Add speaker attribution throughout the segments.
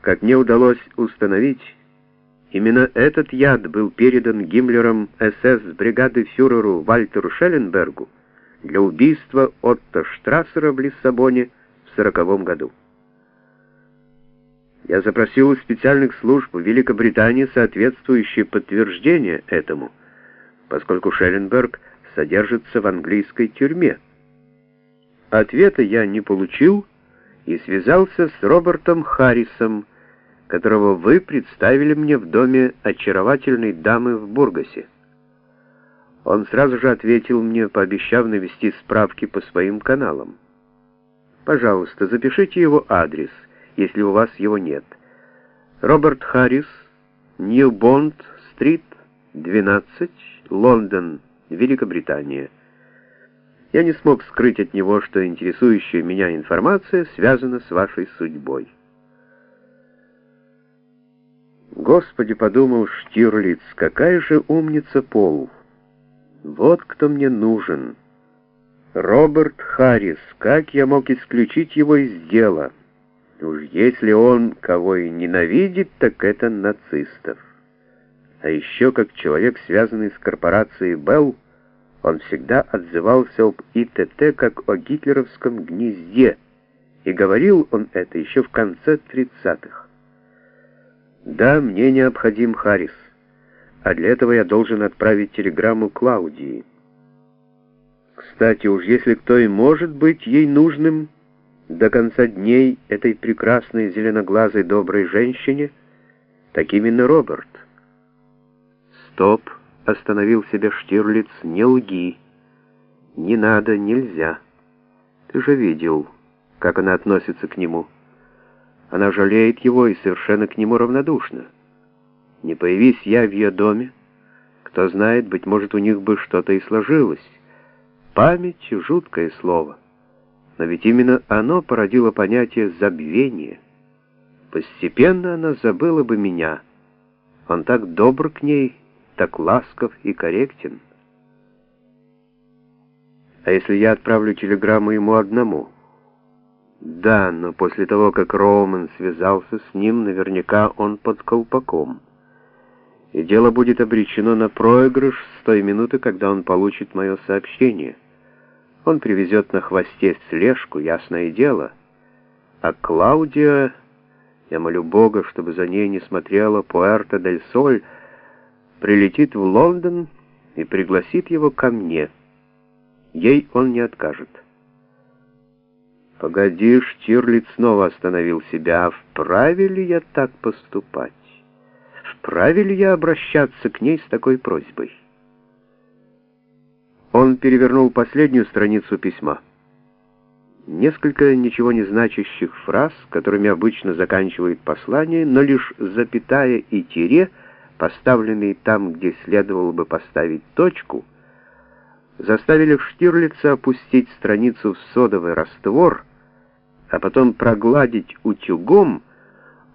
Speaker 1: Как мне удалось установить, именно этот яд был передан Гиммлером СС бригады фюреру Вальтеру Шелленбергу для убийства Отто Штрассера в Лиссабоне в сороковом году. Я запросил у специальных служб Великобритании соответствующее подтверждение этому, поскольку Шелленберг содержится в английской тюрьме. Ответа я не получил и связался с Робертом Харрисом, которого вы представили мне в доме очаровательной дамы в Бургасе. Он сразу же ответил мне, пообещав навести справки по своим каналам. Пожалуйста, запишите его адрес, если у вас его нет. Роберт Харрис, Нью-Бонд-стрит, 12, Лондон, Великобритания. Я не смог скрыть от него, что интересующая меня информация связана с вашей судьбой. Господи, подумал Штирлиц, какая же умница Пол. Вот кто мне нужен. Роберт Харрис, как я мог исключить его из дела? Уж если он кого и ненавидит, так это нацистов. А еще как человек, связанный с корпорацией Белл, он всегда отзывался об ИТТ как о гитлеровском гнезде, и говорил он это еще в конце 30-х. Да, мне необходим Харрис, а для этого я должен отправить телеграмму Клаудии. Кстати, уж если кто и может быть ей нужным до конца дней этой прекрасной зеленоглазой доброй женщине, так именно Роберт. Стоп, остановил себя Штирлиц, не лги. Не надо, нельзя. Ты же видел, как она относится к нему. Она жалеет его и совершенно к нему равнодушна. Не появись я в ее доме, кто знает, быть может, у них бы что-то и сложилось. Память — жуткое слово. Но ведь именно оно породило понятие забвения. Постепенно она забыла бы меня. Он так добр к ней, так ласков и корректен. А если я отправлю телеграмму ему одному — да, но после того, как Роуман связался с ним, наверняка он под колпаком. И дело будет обречено на проигрыш с той минуты, когда он получит мое сообщение. Он привезет на хвосте слежку, ясное дело. А Клаудия, я молю Бога, чтобы за ней не смотрела Пуэрто-дель-Соль, прилетит в Лондон и пригласит его ко мне. Ей он не откажет. Погоди, Штирлиц снова остановил себя. А вправе ли я так поступать? Вправе ли я обращаться к ней с такой просьбой? Он перевернул последнюю страницу письма. Несколько ничего не значащих фраз, которыми обычно заканчивает послание, но лишь запятая и тире, поставленные там, где следовало бы поставить точку, заставили Штирлица опустить страницу в содовый раствор — а потом прогладить утюгом,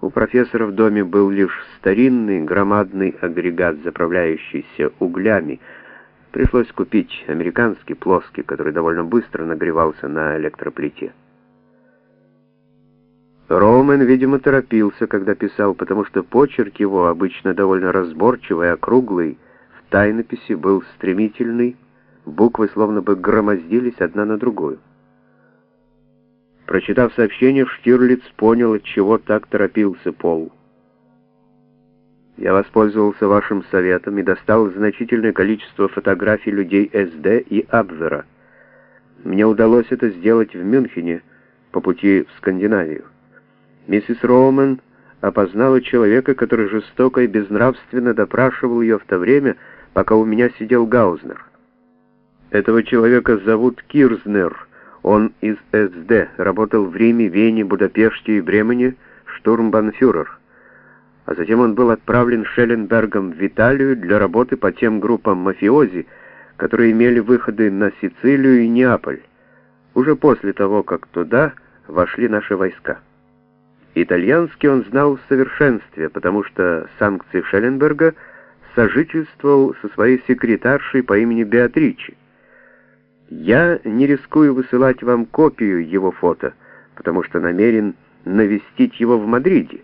Speaker 1: у профессора в доме был лишь старинный громадный агрегат, заправляющийся углями. Пришлось купить американский плоский, который довольно быстро нагревался на электроплите. Роумен, видимо, торопился, когда писал, потому что почерк его, обычно довольно разборчивый, округлый, в тайнописи был стремительный, буквы словно бы громоздились одна на другую. Прочитав сообщение, Штирлиц понял, от чего так торопился Пол. Я воспользовался вашим советом и достал значительное количество фотографий людей СД и Абвера. Мне удалось это сделать в Мюнхене по пути в Скандинавию. Миссис Роумен опознала человека, который жестоко и безнравственно допрашивал ее в то время, пока у меня сидел Гаузнер. Этого человека зовут Кирзнер — он из СД, работал в Риме, Вене, Будапеште и Бремене, штурмбанфюрер. А затем он был отправлен Шелленбергом в Италию для работы по тем группам мафиози, которые имели выходы на Сицилию и Неаполь, уже после того, как туда вошли наши войска. Итальянский он знал в совершенстве, потому что санкции Шелленберга сожительствовал со своей секретаршей по имени Беатричи. Я не рискую высылать вам копию его фото, потому что намерен навестить его в Мадриде.